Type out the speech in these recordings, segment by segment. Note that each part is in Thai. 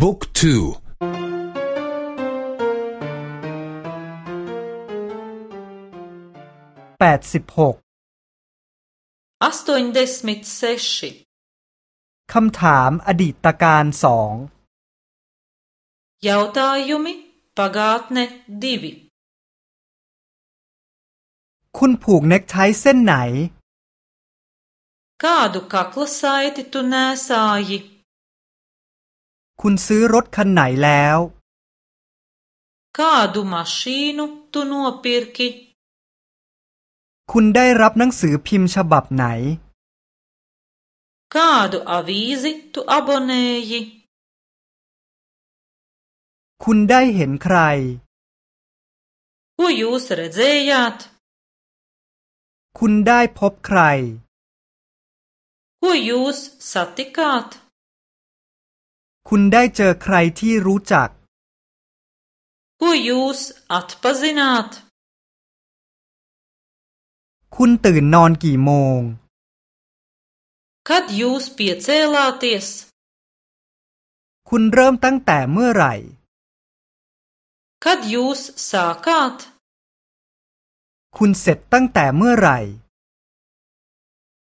บุ๊กทูแปดสิบหกคำถามอดีตการสอง Jautājumi pagātne divi คุณผูกเน็กไทเส้นไหน Kādu kakla saiti tu nēsāji? คุณซื้อรถคันไหนแล้ว Kādu mašīnu tu nopirki? คุณได้รับหนังสือพิมพ์ฉบับไหน Kādu avīzi tu abonēji? คุณได้เห็นใคร Ko jūs redzējāt? คุณได้พบใคร Ko jūs satikāt? คุณได้เจอใครที่รู้จัก Ko jūs atpazināt? คุณตื่นนอนกี่โมง Kad jūs piecēlāties? คุณเริ่มตั้งแต่เมื่อไหร่ Kad jūs sākāt? คุณเสร็จตั้งแต่เมื่อไหร่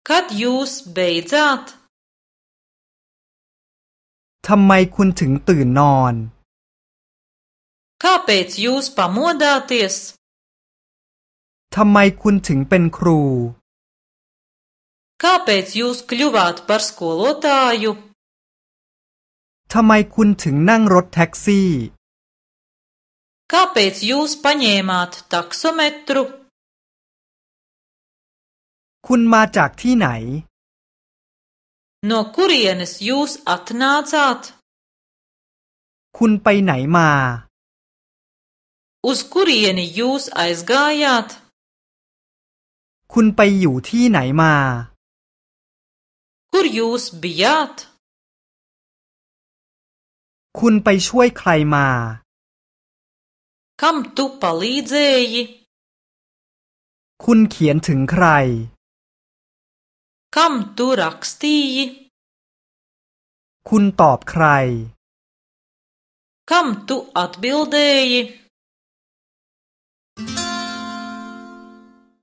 Kad jūs beidzāt? ทำไมคุณถึงตื่นนอน Kāpēc jūs pamodāties? ทำไมคุณถึงเป็นครู Kāpēc jūs kļuvāt par skolotāju? ทำไมคุณถึงนั่งรถแท็กซี่ Kāpēc jūs paņēmāt taksometru? คุณมาจากที่ไหน No kurienes jūs atnācāt? คุณไปไหนมา Uz kurieni jūs aizgājāt? คุณไปอยู่ที่ไหนมา Kur jūs bijāt? คุณไปช่วยใครมา Kam tu palīdzēji? คุณเขียนถึงใคร Kam tu rakstīji? คุณตอบใคร Kam tu atbildēji?